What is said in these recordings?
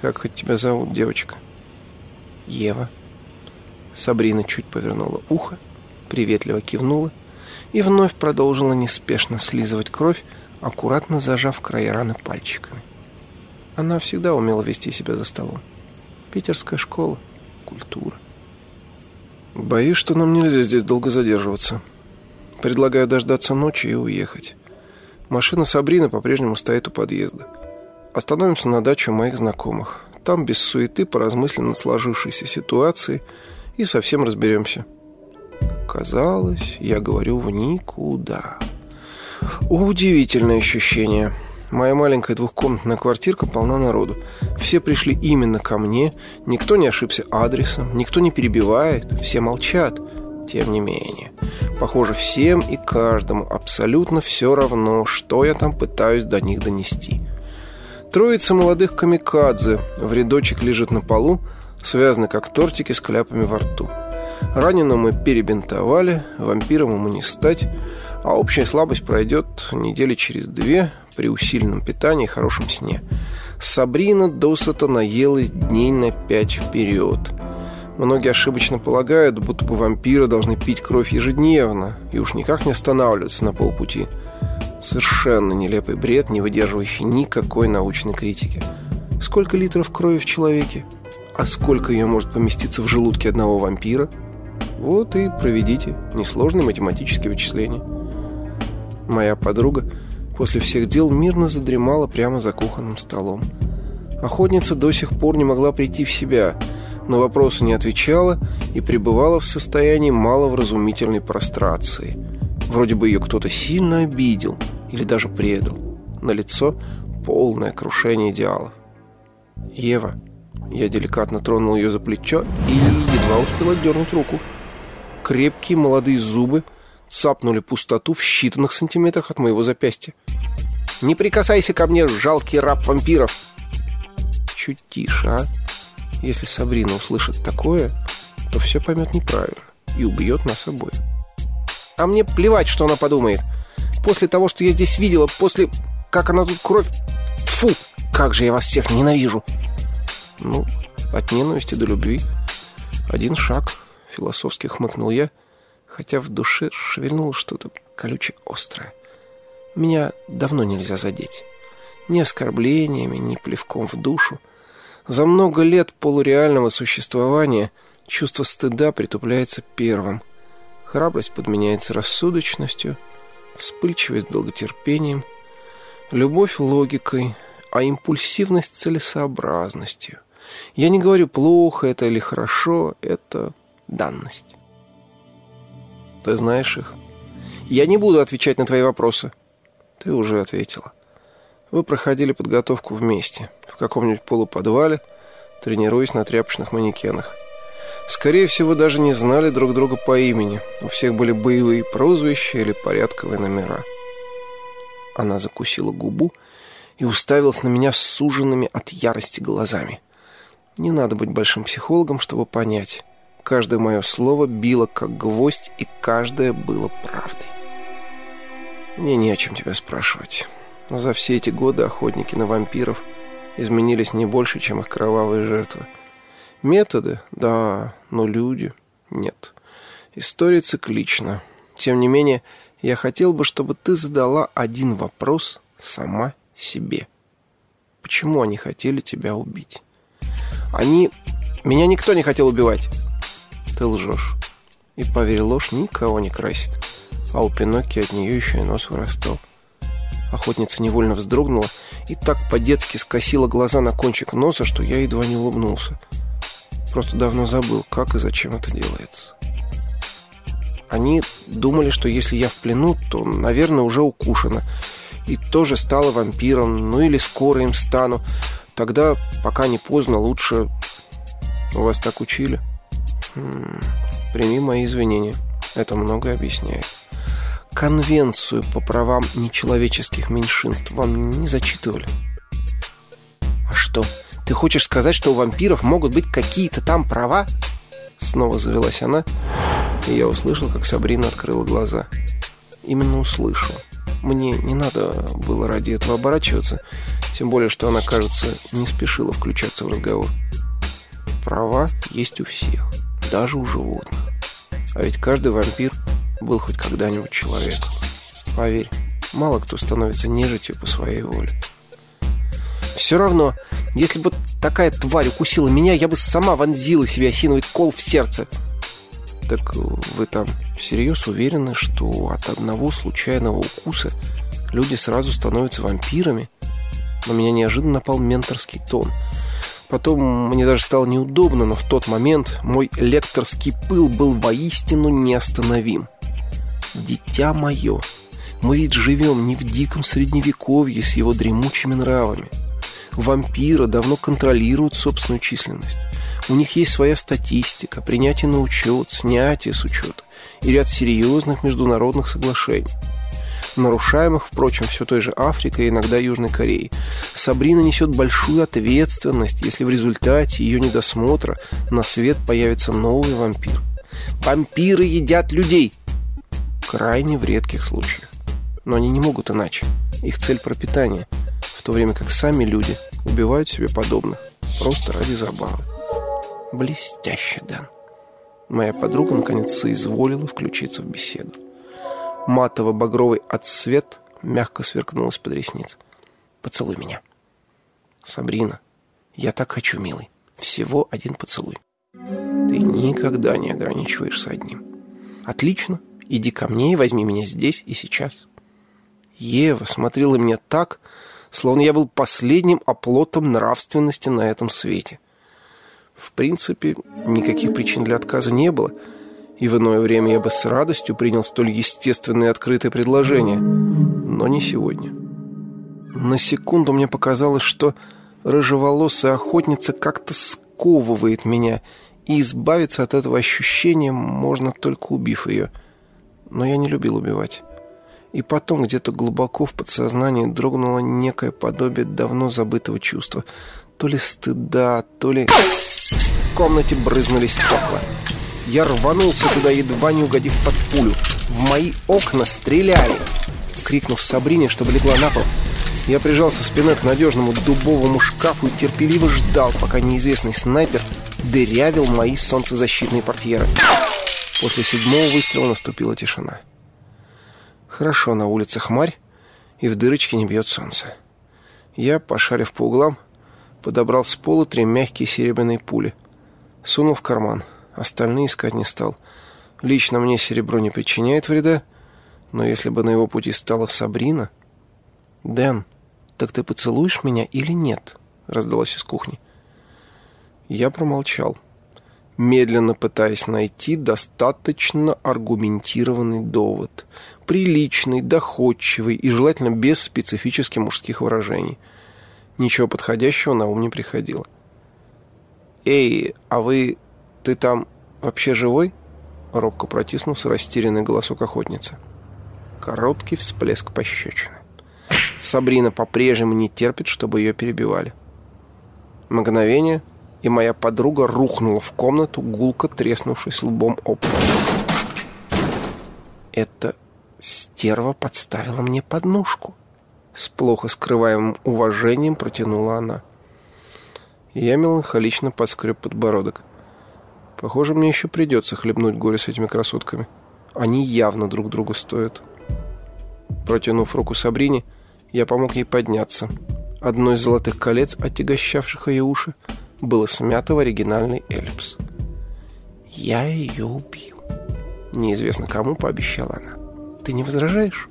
Как хоть тебя зовут, девочка? Ева. Сабрина чуть повернула ухо, приветливо кивнула и вновь продолжила неспешно слизывать кровь, аккуратно зажав края раны пальчиками. Она всегда умела вести себя за столом. Питерская школа, культура. Боюсь, что нам нельзя здесь долго задерживаться. Предлагаю дождаться ночи и уехать. Машина Сабрины по-прежнему стоит у подъезда. Остановимся на даче моих знакомых. Там без суеты поразмыслим над сложившейся ситуацией и совсем разберемся. Казалось, я говорю в никуда. Удивительное ощущение. Моя маленькая двухкомнатная квартирка полна народу. Все пришли именно ко мне, никто не ошибся адресом, никто не перебивает, все молчат. Тем не менее, похоже, всем и каждому абсолютно все равно, что я там пытаюсь до них донести. Троица молодых камикадзе в рядочек лежит на полу, связаны как тортики с кляпами во рту. Раненого мы перебинтовали, вампиром ему не стать, а общая слабость пройдет недели через две при усиленном питании и хорошем сне. Сабрина досыта наелась дней на пять вперед. Многие ошибочно полагают, будто бы вампиры должны пить кровь ежедневно и уж никак не останавливаться на полпути. Совершенно нелепый бред, не выдерживающий никакой научной критики. Сколько литров крови в человеке? А сколько ее может поместиться в желудке одного вампира? Вот и проведите несложные математические вычисления. Моя подруга после всех дел мирно задремала прямо за кухонным столом. Охотница до сих пор не могла прийти в себя, на вопросы не отвечала и пребывала в состоянии маловразумительной прострации. Вроде бы ее кто-то сильно обидел или даже предал. На лицо полное крушение идеалов. «Ева», я деликатно тронул ее за плечо и едва успел отдернуть руку. Крепкие молодые зубы цапнули пустоту в считанных сантиметрах от моего запястья. «Не прикасайся ко мне, жалкий раб вампиров!» Чуть тише, а? Если Сабрина услышит такое, то все поймет неправильно и убьет нас обоих. А мне плевать, что она подумает. После того, что я здесь видела, после... Как она тут кровь... Фу, как же я вас всех ненавижу!» Ну, от ненависти до любви один шаг, философски хмыкнул я, хотя в душе шевельнуло что-то колюче острое. Меня давно нельзя задеть. Ни оскорблениями, ни плевком в душу. За много лет полуреального существования чувство стыда притупляется первым. Храбрость подменяется рассудочностью, вспыльчивость долготерпением, любовь логикой, а импульсивность целесообразностью. Я не говорю, плохо это или хорошо, это данность. Ты знаешь их? Я не буду отвечать на твои вопросы. Ты уже ответила. Вы проходили подготовку вместе, в каком-нибудь полуподвале, тренируясь на тряпочных манекенах. Скорее всего, даже не знали друг друга по имени. У всех были боевые прозвища или порядковые номера. Она закусила губу и уставилась на меня с суженными от ярости глазами. Не надо быть большим психологом, чтобы понять. Каждое мое слово било как гвоздь, и каждое было правдой. Мне не о чем тебя спрашивать. За все эти годы охотники на вампиров изменились не больше, чем их кровавые жертвы. Методы, да, но люди нет. История циклична. Тем не менее, я хотел бы, чтобы ты задала один вопрос сама себе. Почему они хотели тебя убить? Они... Меня никто не хотел убивать. Ты лжешь. И поверь, ложь никого не красит. А у Пинокки от нее еще и нос вырастал. Охотница невольно вздрогнула и так по-детски скосила глаза на кончик носа, что я едва не улыбнулся. Просто давно забыл, как и зачем это делается. Они думали, что если я в плену, то, наверное, уже укушена. И тоже стала вампиром, ну или скоро им стану. Тогда, пока не поздно, лучше... Вас так учили? Хм, прими мои извинения. Это многое объясняет. Конвенцию по правам нечеловеческих меньшинств вам не зачитывали? А что, ты хочешь сказать, что у вампиров могут быть какие-то там права? Снова завелась она, и я услышал, как Сабрина открыла глаза. Именно услышала. Мне не надо было ради этого оборачиваться, тем более, что она, кажется, не спешила включаться в разговор. Права есть у всех, даже у животных. А ведь каждый вампир был хоть когда-нибудь человеком. Поверь, мало кто становится нежитью по своей воле. Все равно, если бы такая тварь укусила меня, я бы сама вонзила себе осиновый кол в сердце. Так вы там всерьез уверены, что от одного случайного укуса люди сразу становятся вампирами? На меня неожиданно напал менторский тон. Потом мне даже стало неудобно, но в тот момент мой лекторский пыл был воистину неостановим. «Дитя мое, мы ведь живем не в диком средневековье с его дремучими нравами. Вампиры давно контролируют собственную численность. У них есть своя статистика, принятие на учет, снятие с учета и ряд серьезных международных соглашений нарушаемых, впрочем, все той же Африкой и иногда Южной Кореей. Сабрина несет большую ответственность, если в результате ее недосмотра на свет появится новый вампир. Вампиры едят людей! Крайне в редких случаях. Но они не могут иначе. Их цель пропитание, в то время как сами люди убивают себе подобных, просто ради забавы. Блестяще, Дэн. Моя подруга наконец соизволила включиться в беседу. Матово-багровый отсвет мягко сверкнул из-под ресниц. «Поцелуй меня». «Сабрина, я так хочу, милый. Всего один поцелуй». «Ты никогда не ограничиваешься одним». «Отлично. Иди ко мне и возьми меня здесь и сейчас». Ева смотрела меня так, словно я был последним оплотом нравственности на этом свете. В принципе, никаких причин для отказа не было – и в иное время я бы с радостью принял столь естественное и открытое предложение. Но не сегодня. На секунду мне показалось, что рыжеволосая охотница как-то сковывает меня, и избавиться от этого ощущения можно только убив ее. Но я не любил убивать. И потом где-то глубоко в подсознании дрогнуло некое подобие давно забытого чувства. То ли стыда, то ли... В комнате брызнули стекла. Я рванулся туда, едва не угодив под пулю. В мои окна стреляли. Крикнув Сабрине, чтобы легла на пол, я прижался спиной к надежному дубовому шкафу и терпеливо ждал, пока неизвестный снайпер дырявил мои солнцезащитные портьеры. После седьмого выстрела наступила тишина. Хорошо, на улице хмарь, и в дырочке не бьет солнце. Я, пошарив по углам, подобрал с пола три мягкие серебряные пули. Сунул в карман — Остальные искать не стал. Лично мне серебро не причиняет вреда, но если бы на его пути стала Сабрина... «Дэн, так ты поцелуешь меня или нет?» — раздалось из кухни. Я промолчал, медленно пытаясь найти достаточно аргументированный довод. Приличный, доходчивый и желательно без специфических мужских выражений. Ничего подходящего на ум не приходило. «Эй, а вы «Ты там вообще живой?» Робко протиснулся растерянный голосок охотницы. Короткий всплеск пощечины. Сабрина по-прежнему не терпит, чтобы ее перебивали. Мгновение, и моя подруга рухнула в комнату, гулко треснувшись лбом об. Это стерва подставила мне подножку. С плохо скрываемым уважением протянула она. Я меланхолично поскреб подбородок. Похоже, мне еще придется хлебнуть горе с этими красотками. Они явно друг другу стоят. Протянув руку Сабрине, я помог ей подняться. Одно из золотых колец, отягощавших ее уши, было смято в оригинальный эллипс. «Я ее убью», — неизвестно кому пообещала она. «Ты не возражаешь?»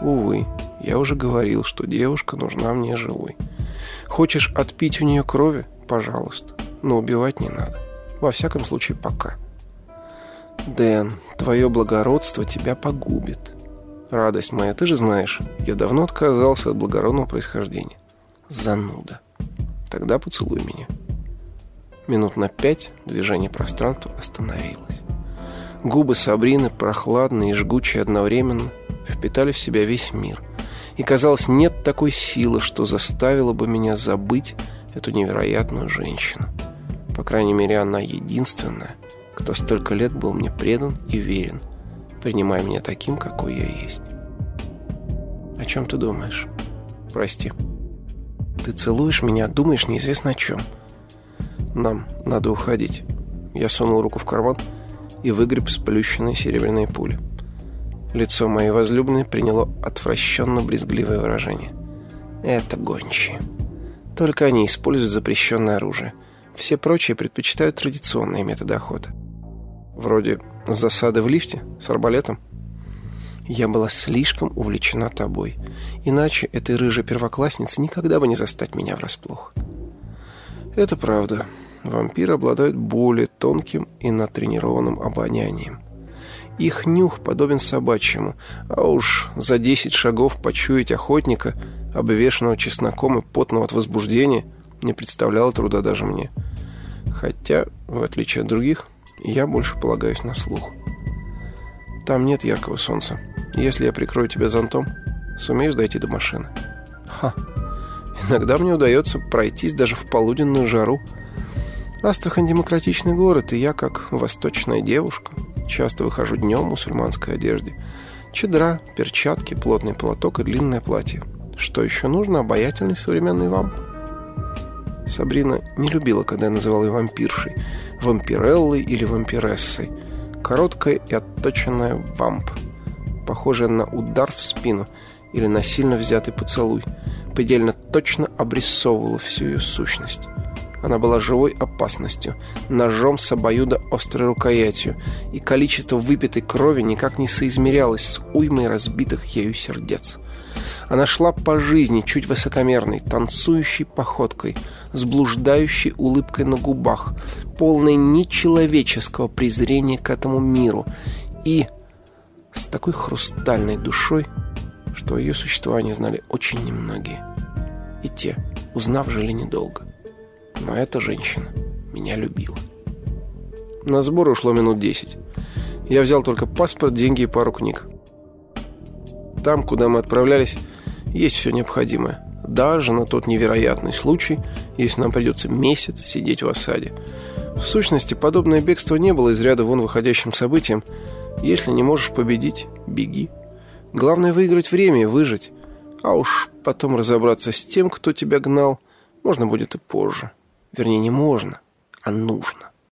«Увы, я уже говорил, что девушка нужна мне живой. Хочешь отпить у нее крови? Пожалуйста, но убивать не надо». Во всяком случае, пока. Дэн, твое благородство тебя погубит. Радость моя, ты же знаешь, я давно отказался от благородного происхождения. Зануда. Тогда поцелуй меня. Минут на пять движение пространства остановилось. Губы Сабрины, прохладные и жгучие одновременно, впитали в себя весь мир. И, казалось, нет такой силы, что заставило бы меня забыть эту невероятную женщину. По крайней мере, она единственная, кто столько лет был мне предан и верен, принимая меня таким, какой я есть. чем ты думаешь. Прости. Ты целуешь меня, думаешь неизвестно о чем. Нам надо уходить. Я сунул руку в карман и выгреб сплющенные серебряные пули. Лицо моей возлюбленной приняло отвращенно-брезгливое выражение. Это гончие. Только они используют запрещенное оружие. Все прочие предпочитают традиционные методы охоты. Вроде засады в лифте с арбалетом. Я была слишком увлечена тобой. Иначе этой рыжей первокласснице никогда бы не застать меня врасплох. Это правда. Вампиры обладают более тонким и натренированным обонянием. Их нюх подобен собачьему, а уж за десять шагов почуять охотника – обвешанного чесноком и потного от возбуждения, не представляло труда даже мне. Хотя, в отличие от других, я больше полагаюсь на слух. Там нет яркого солнца. Если я прикрою тебя зонтом, сумеешь дойти до машины? Ха! Иногда мне удается пройтись даже в полуденную жару. Астрахань демократичный город, и я, как восточная девушка, часто выхожу днем в мусульманской одежде. Чедра, перчатки, плотный платок и длинное платье – что еще нужно? Обаятельный современный вамп. Сабрина не любила, когда я называл ее вампиршей, вампиреллой или вампирессой. Короткая и отточенная вамп, похожая на удар в спину или на сильно взятый поцелуй, предельно точно обрисовывала всю ее сущность. Она была живой опасностью, ножом с обоюдо острой рукоятью, и количество выпитой крови никак не соизмерялось с уймой разбитых ею сердец. Она шла по жизни чуть высокомерной, танцующей походкой, с блуждающей улыбкой на губах, полной нечеловеческого презрения к этому миру и с такой хрустальной душой, что о ее существовании знали очень немногие. И те, узнав, жили недолго. Но эта женщина меня любила. На сбор ушло минут десять. Я взял только паспорт, деньги и пару книг. Там, куда мы отправлялись, есть все необходимое. Даже на тот невероятный случай, если нам придется месяц сидеть в осаде. В сущности, подобное бегство не было из ряда вон выходящим событием. Если не можешь победить, беги. Главное выиграть время и выжить. А уж потом разобраться с тем, кто тебя гнал, можно будет и позже. Вернее, не можно, а нужно.